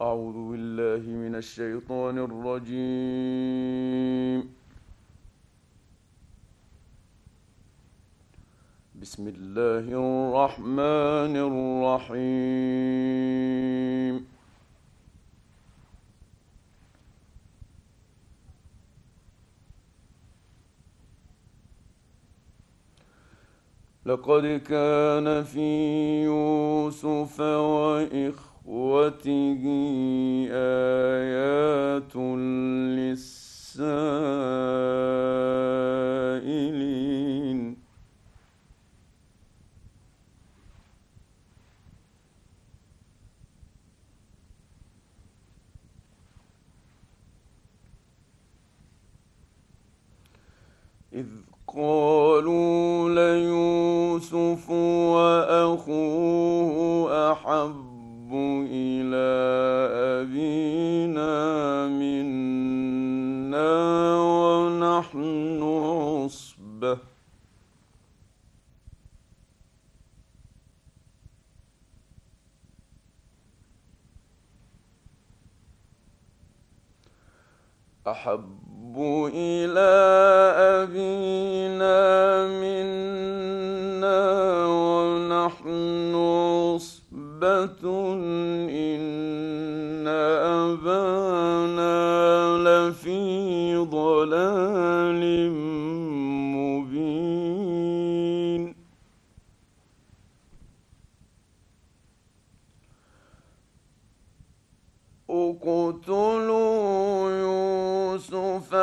أعوذ بالله من الشيطان الرجيم. بسم الله الرحمن الرحيم. لقد كان في يوسف وإخوته إخوته آيات للسائلين. إذ قالوا ليوسف وأخوه أحب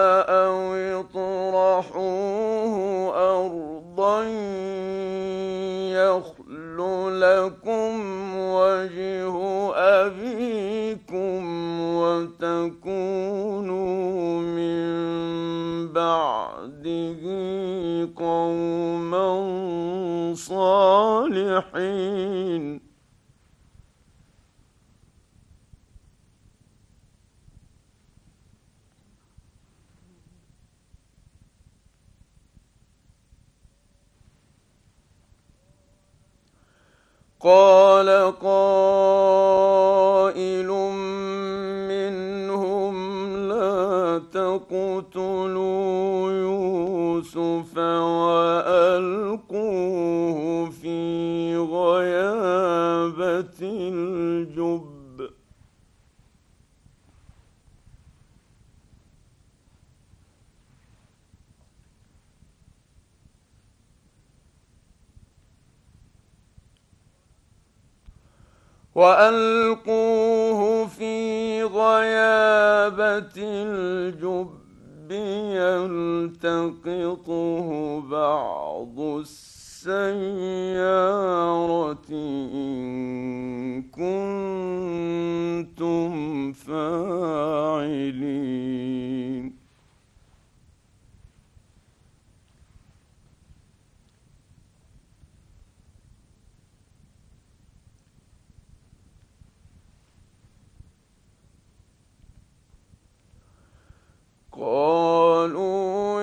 uh, uh الجب وألقوه في غيابة الجب يلتقطه بعض السنة السيارة إن كنتم فاعلين. قالوا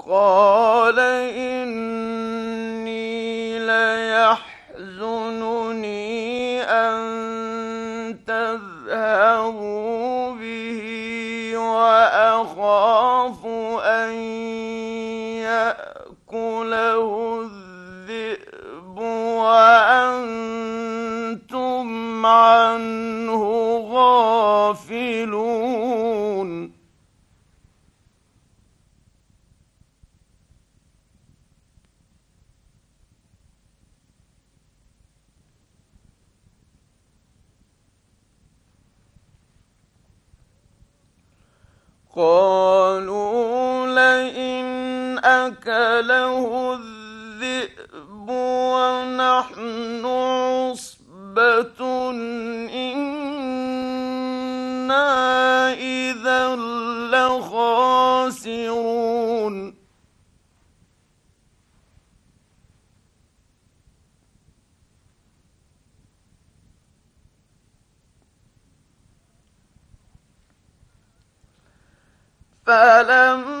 قال إني أكله الذئب ونحن عصبة. إنا إذا لخاسرون. فلما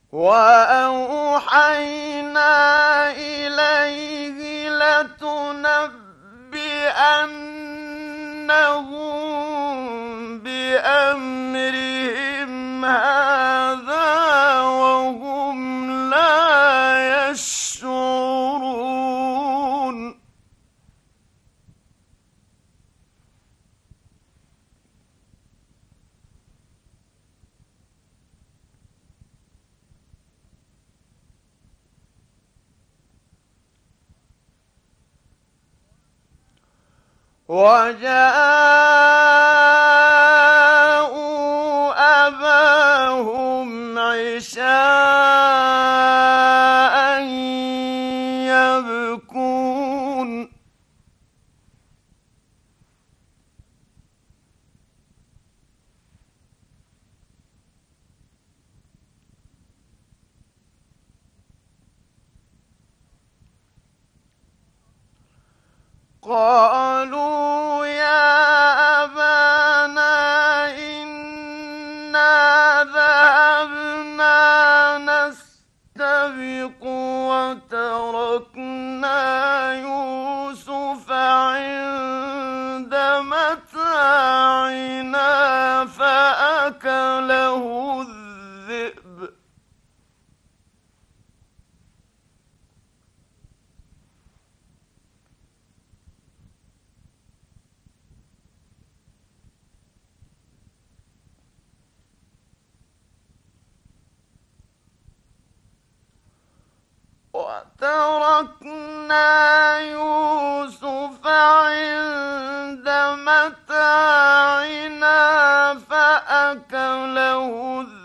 وأوحينا إليه لتنبئنهم بأمرهم هذا وهم لا يشعرون وجاءوا أباهم عشاء يبكون. قالوا فأكله الذئب. وتركنا يوسف فأكله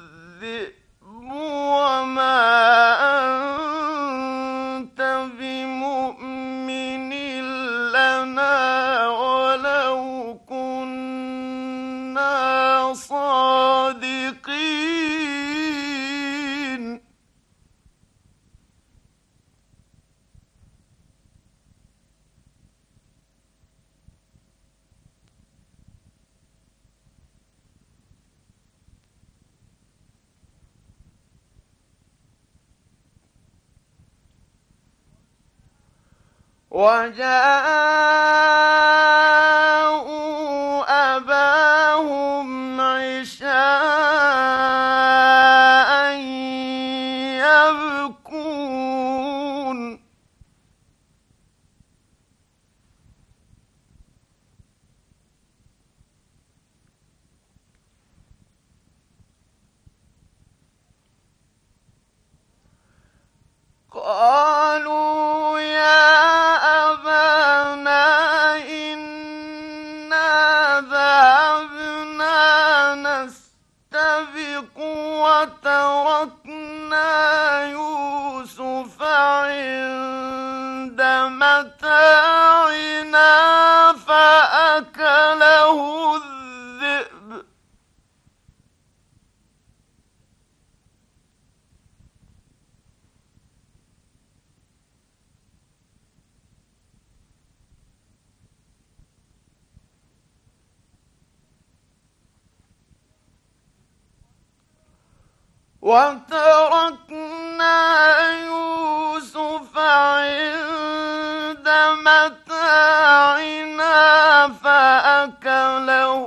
أباهم وتركنا يوسف عند متاعنا فأكله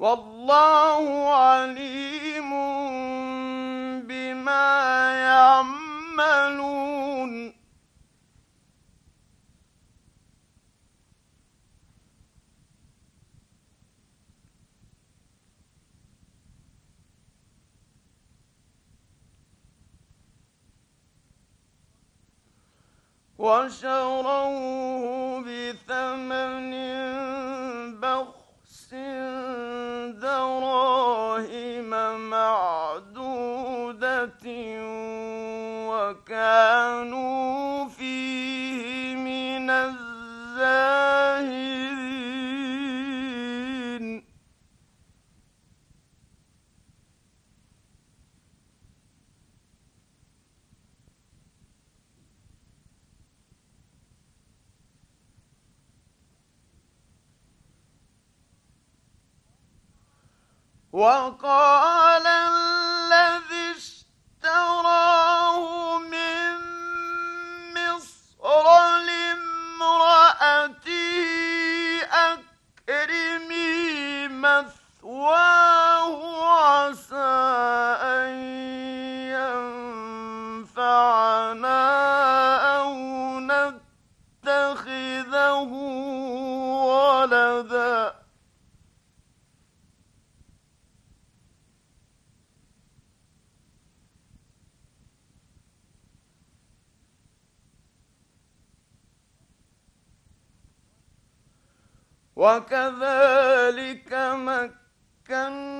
والله عليم بما يعملون. وشروه بثمن بخس فيه من الزاهدين. وقال وكذلك مكنا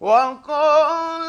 وقال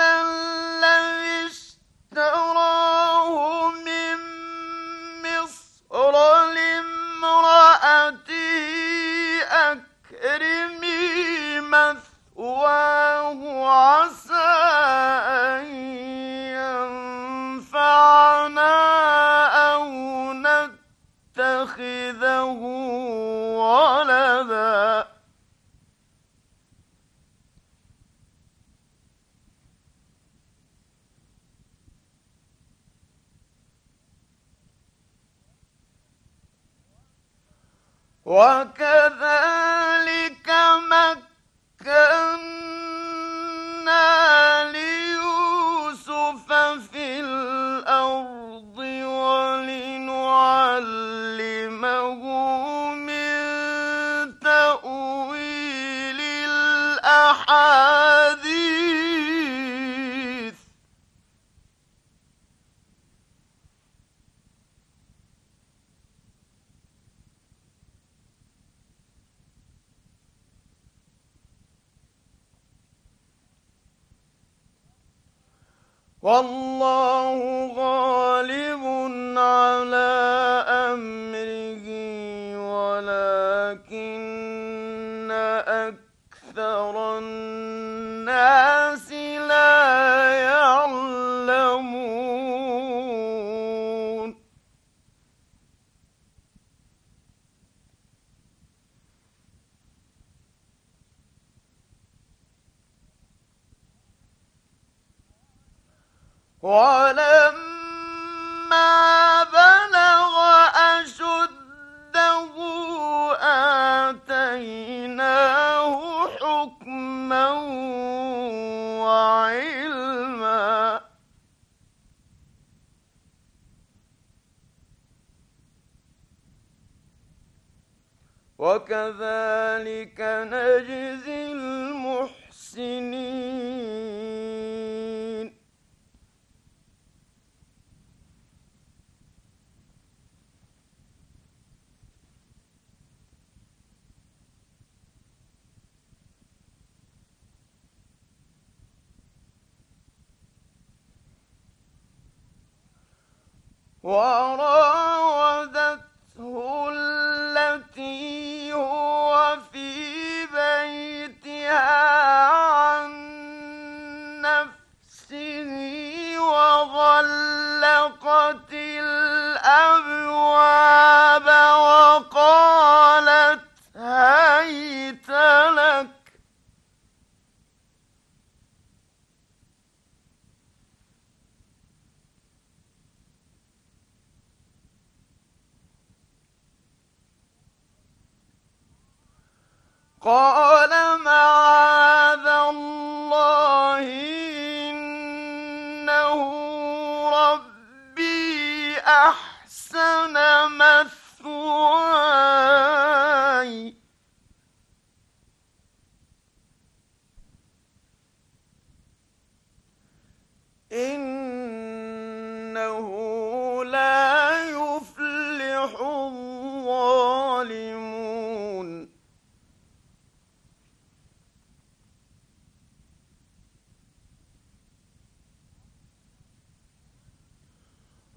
والله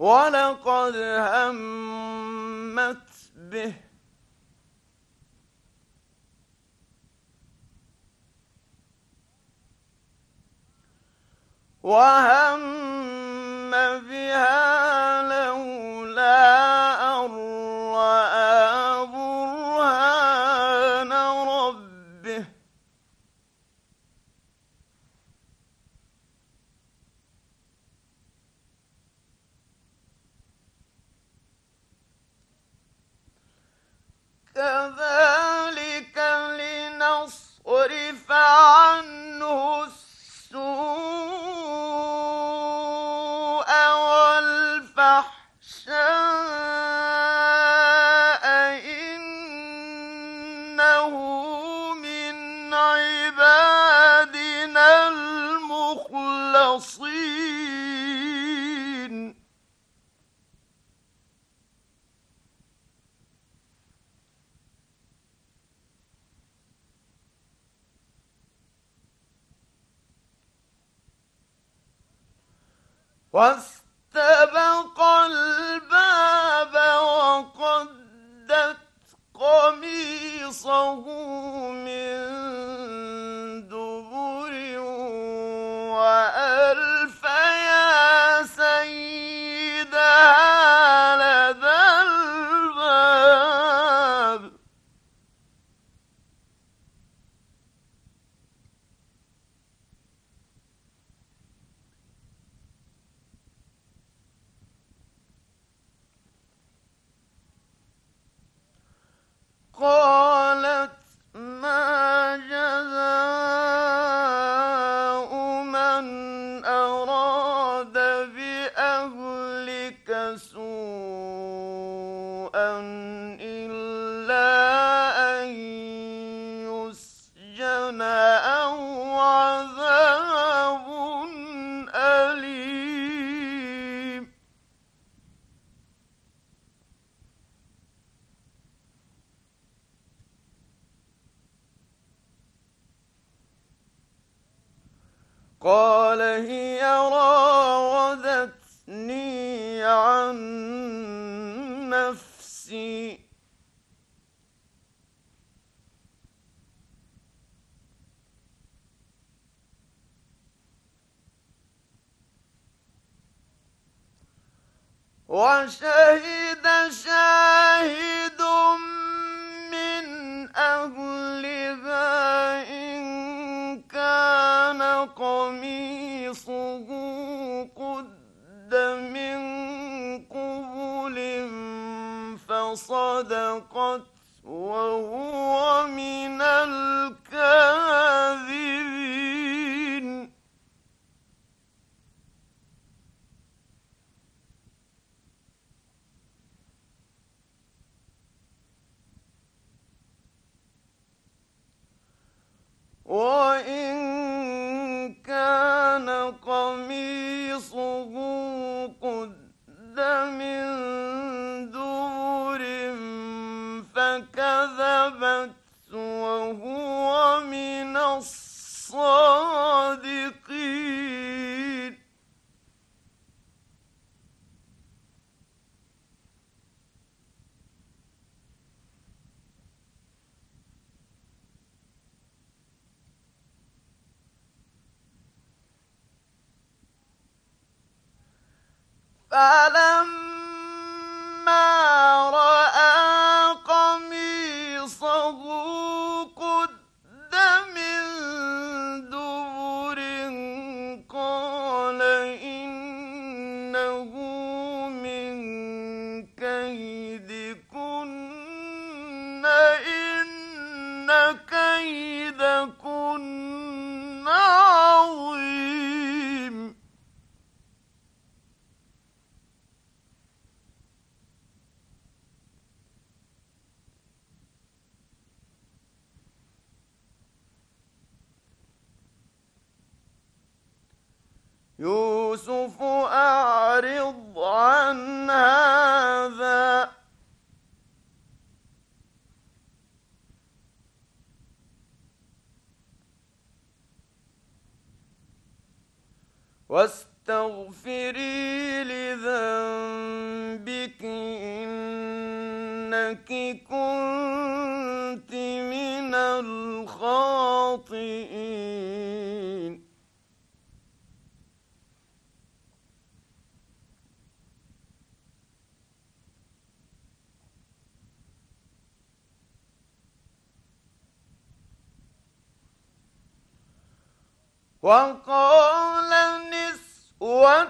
ولقد همت به. وهم بها كذلك 我是一道山一 كذبت يوسف أعرض عن هذا. واستغفري وقال نسوة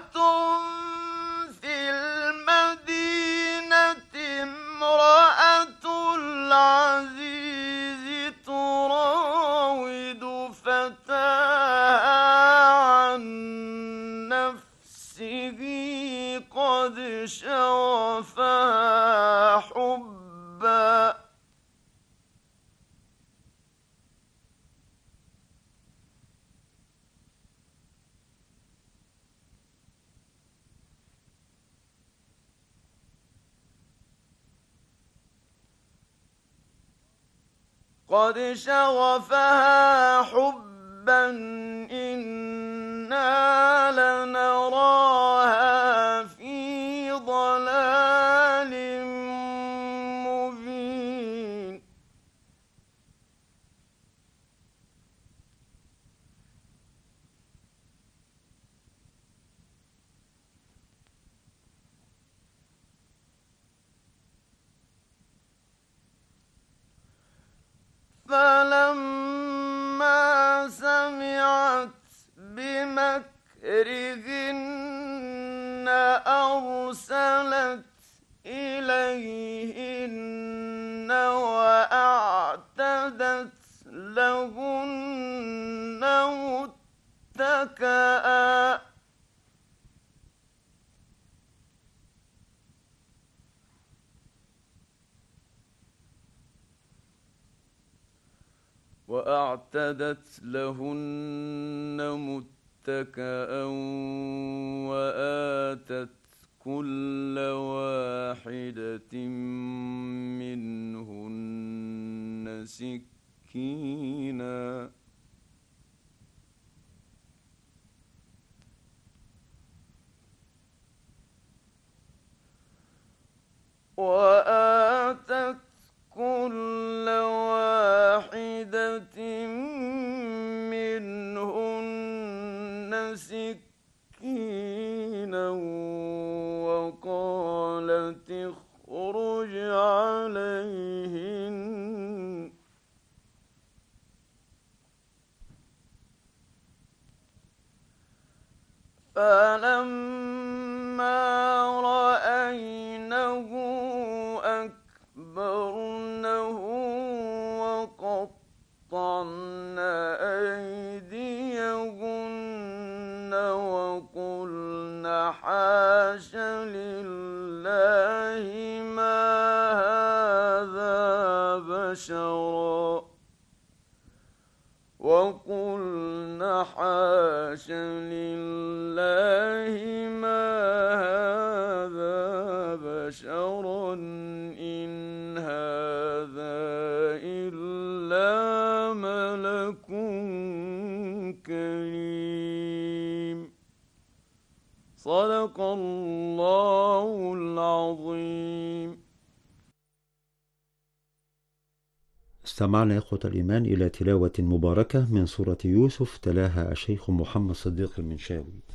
قد شغفها حبا إنا لنراها في ضلال بِذِكْرِهِنَّ أَرْسَلَتْ إِلَيْهِنَّ وَأَعْتَدَتْ لَهُنَّ مُتَّكَأً. وأعتدت لهن متكأ. وآتت كل واحدة منهن سكينا. وآتت فلما استمعنا إخوة الإيمان إلى تلاوة مباركة من سورة يوسف تلاها الشيخ محمد صديق المنشاوي.